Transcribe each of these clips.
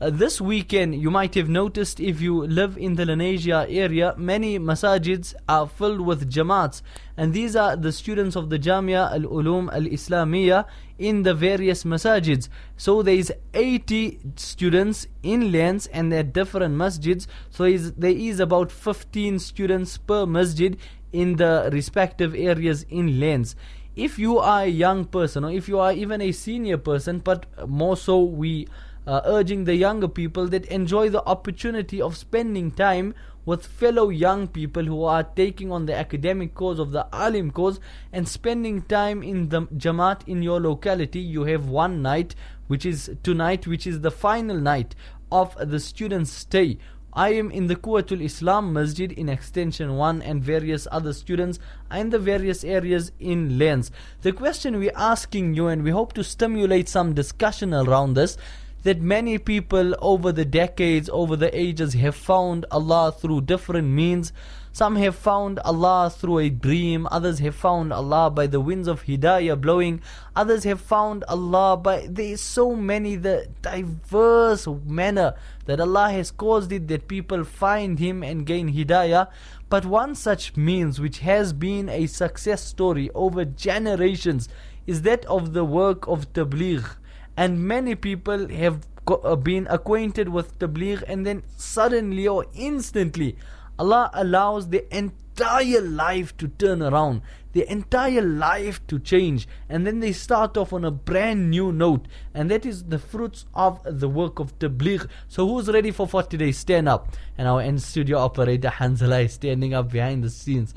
Uh, this weekend, you might have noticed if you live in the Lenasia area, many masajids are filled with jamaats. And these are the students of the Jamia Al Ulum Al Islamiyah in the various masajids. So there is 80 students in Lens and they're different masjids. So there is about 15 students per masjid in the respective areas in Lens if you are a young person or if you are even a senior person, but more so we uh, urging the younger people that enjoy the opportunity of spending time with fellow young people who are taking on the academic cause of the alim cause and spending time in the jamaat in your locality you have one night which is tonight which is the final night of the students stay I am in the Quwwatul Islam Masjid in Extension 1 and various other students are in the various areas in Lens. The question we're asking you and we hope to stimulate some discussion around this that many people over the decades, over the ages have found Allah through different means. Some have found Allah through a dream, others have found Allah by the winds of Hidayah blowing, others have found Allah by there is so many the diverse manner that Allah has caused it that people find Him and gain Hidayah. But one such means which has been a success story over generations is that of the work of Tabligh. And many people have uh, been acquainted with Tabligh and then suddenly or instantly Allah allows the entire life to turn around, the entire life to change, and then they start off on a brand new note, and that is the fruits of the work of Tabligh. So, who's ready for 40 days? Stand up. And our end studio operator Hanzala is standing up behind the scenes.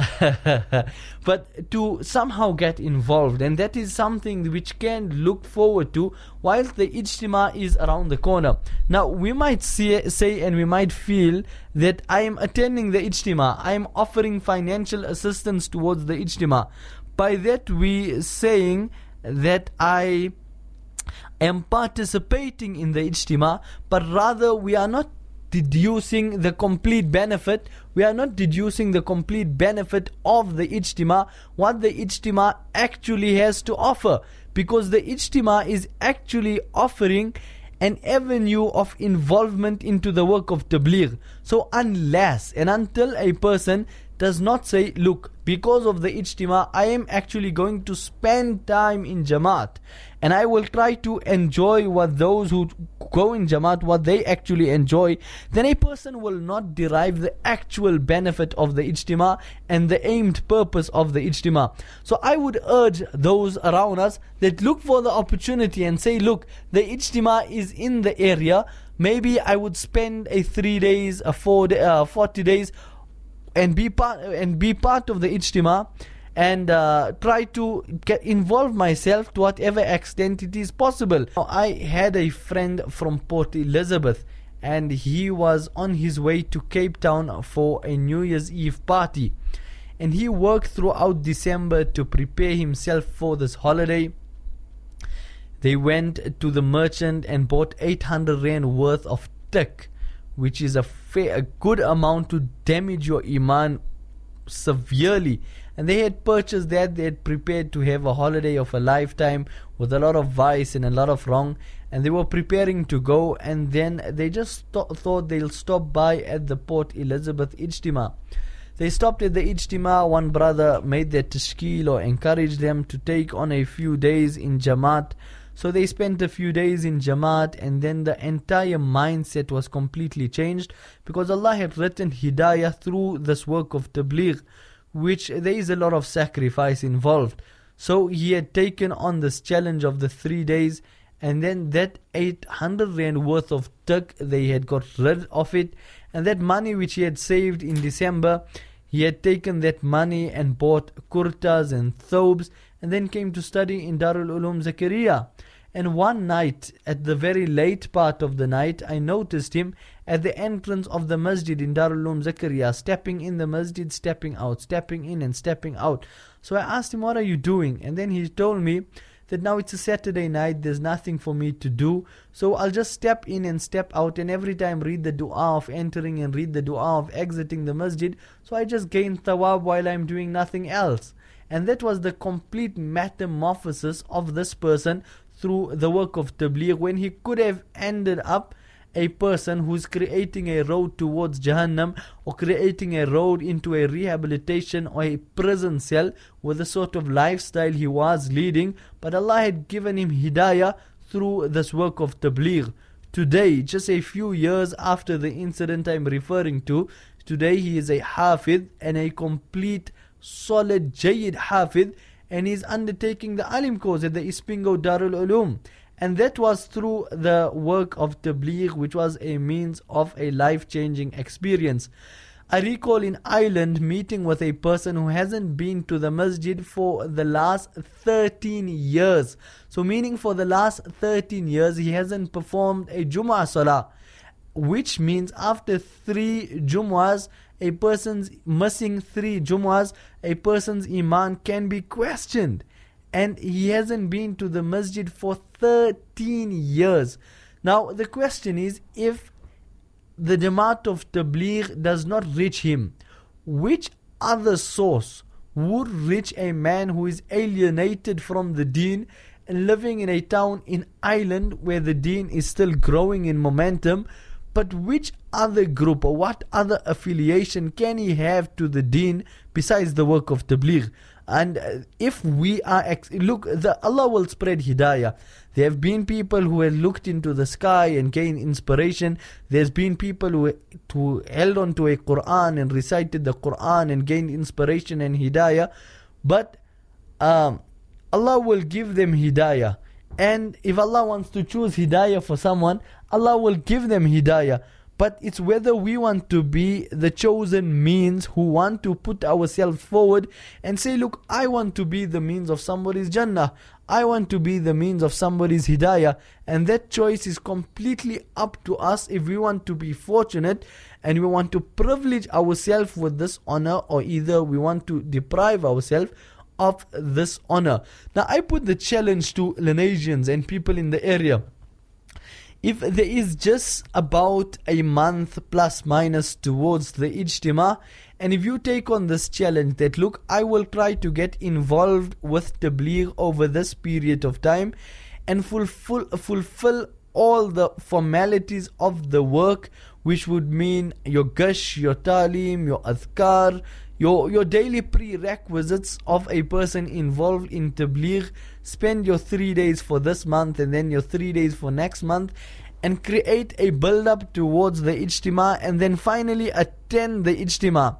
but to somehow get involved, and that is something which can look forward to whilst the ijtima is around the corner. Now, we might say, say and we might feel that I am attending the ijtima, I am offering financial assistance towards the ijtima. By that, we saying that I am participating in the ijtima, but rather we are not deducing the complete benefit. We are not deducing the complete benefit of the ijtima, what the ijtima actually has to offer. Because the ijtima is actually offering an avenue of involvement into the work of tabligh. So unless and until a person does not say, look, because of the ijtima, I am actually going to spend time in Jamaat and I will try to enjoy what those who go in Jamaat, what they actually enjoy, then a person will not derive the actual benefit of the ijtima and the aimed purpose of the ijtima. So I would urge those around us that look for the opportunity and say, look, the ijtima is in the area. Maybe I would spend a three days, a four, day, uh, forty days and be part and be part of the ijtima and uh, try to get involve myself to whatever extent it is possible. I had a friend from Port Elizabeth and he was on his way to Cape Town for a New Year's Eve party. And he worked throughout December to prepare himself for this holiday. They went to the merchant and bought 800 rand worth of tik which is a fair, a good amount to damage your iman severely. And they had purchased that, they had prepared to have a holiday of a lifetime with a lot of vice and a lot of wrong. And they were preparing to go, and then they just th- thought they'll stop by at the Port Elizabeth Ijtima. They stopped at the Ijtima. One brother made their tashkil or encouraged them to take on a few days in Jamaat so they spent a few days in Jamaat and then the entire mindset was completely changed because Allah had written Hidayah through this work of Tabligh, which there is a lot of sacrifice involved. So he had taken on this challenge of the three days and then that 800 rand worth of tik they had got rid of it and that money which he had saved in December he had taken that money and bought kurtas and thobes and then came to study in Darul Ulum Zakaria. And one night, at the very late part of the night, I noticed him at the entrance of the masjid in Darul Ulum Zakaria, stepping in the masjid, stepping out, stepping in and stepping out. So I asked him, What are you doing? And then he told me that now it's a Saturday night, there's nothing for me to do. So I'll just step in and step out and every time read the dua of entering and read the dua of exiting the masjid. So I just gain thawab while I'm doing nothing else. And that was the complete metamorphosis of this person through the work of tabligh when he could have ended up a person who's creating a road towards Jahannam or creating a road into a rehabilitation or a prison cell with the sort of lifestyle he was leading. But Allah had given him hidayah through this work of tabligh. Today, just a few years after the incident I'm referring to, today he is a hafid and a complete, solid, jayyid hafid and he's undertaking the alim course at the Isipingo Darul Ulum. And that was through the work of Tabligh, which was a means of a life changing experience. I recall in Ireland meeting with a person who hasn't been to the masjid for the last 13 years. So, meaning for the last 13 years, he hasn't performed a Jum'ah Salah, which means after three Jum'ahs, a person's missing three Jum'ahs, a person's Iman can be questioned. And he hasn't been to the masjid for 13 years. Now, the question is if the Jamaat of Tabligh does not reach him, which other source would reach a man who is alienated from the deen and living in a town in Ireland where the deen is still growing in momentum? But which other group or what other affiliation can he have to the deen besides the work of Tabligh? And uh, if we are, ex- look, the, Allah will spread hidayah. There have been people who have looked into the sky and gained inspiration. There's been people who, who held on to a Quran and recited the Quran and gained inspiration and hidayah. But um, Allah will give them hidayah. And if Allah wants to choose hidayah for someone, Allah will give them hidayah. But it's whether we want to be the chosen means who want to put ourselves forward and say, Look, I want to be the means of somebody's Jannah. I want to be the means of somebody's Hidayah. And that choice is completely up to us if we want to be fortunate and we want to privilege ourselves with this honor, or either we want to deprive ourselves of this honor. Now, I put the challenge to Lenasians and people in the area if there is just about a month plus minus towards the ijtima and if you take on this challenge that look i will try to get involved with tabligh over this period of time and fulfill fulfill all the formalities of the work which would mean your gasht your talim your adhkar your your daily prerequisites of a person involved in tabligh spend your 3 days for this month and then your 3 days for next month and create a build up towards the ijtima and then finally attend the ijtima.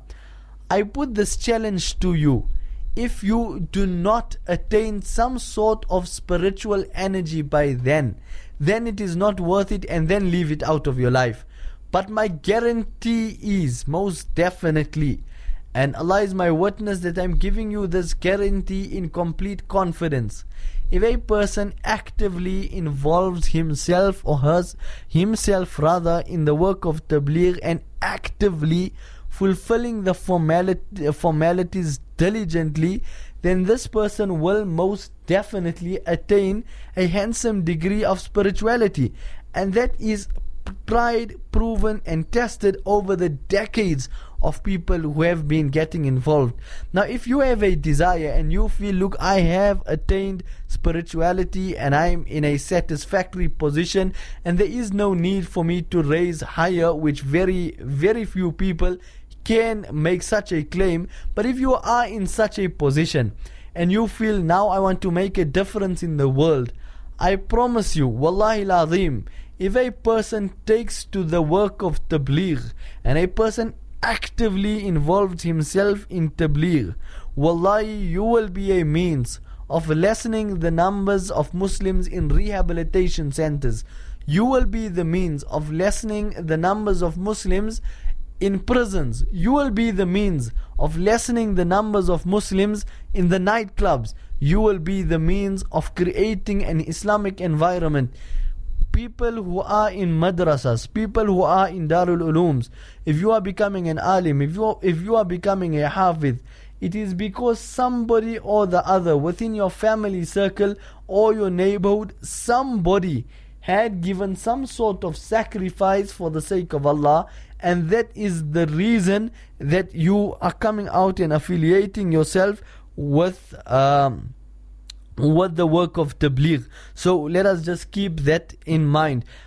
I put this challenge to you. If you do not attain some sort of spiritual energy by then then it is not worth it and then leave it out of your life. But my guarantee is most definitely and Allah is my witness that I'm giving you this guarantee in complete confidence. If a person actively involves himself or hers, himself rather in the work of tabligh and actively fulfilling the formality, formalities diligently, then this person will most definitely attain a handsome degree of spirituality. And that is tried, proven, and tested over the decades of people who have been getting involved. Now, if you have a desire and you feel, look, I have attained spirituality and I'm in a satisfactory position, and there is no need for me to raise higher, which very, very few people can make such a claim. But if you are in such a position and you feel now I want to make a difference in the world, I promise you, Wallahil Azim, if a person takes to the work of tabligh and a person actively involves himself in tabligh, wallahi, you will be a means of lessening the numbers of Muslims in rehabilitation centers. You will be the means of lessening the numbers of Muslims in prisons. You will be the means of lessening the numbers of Muslims in the nightclubs. You will be the means of creating an Islamic environment people who are in madrasas, people who are in Darul Ulums, if you are becoming an alim, if you are, if you are becoming a hafid, it is because somebody or the other within your family circle or your neighborhood, somebody had given some sort of sacrifice for the sake of Allah, and that is the reason that you are coming out and affiliating yourself with um, what the work of tabligh. So let us just keep that in mind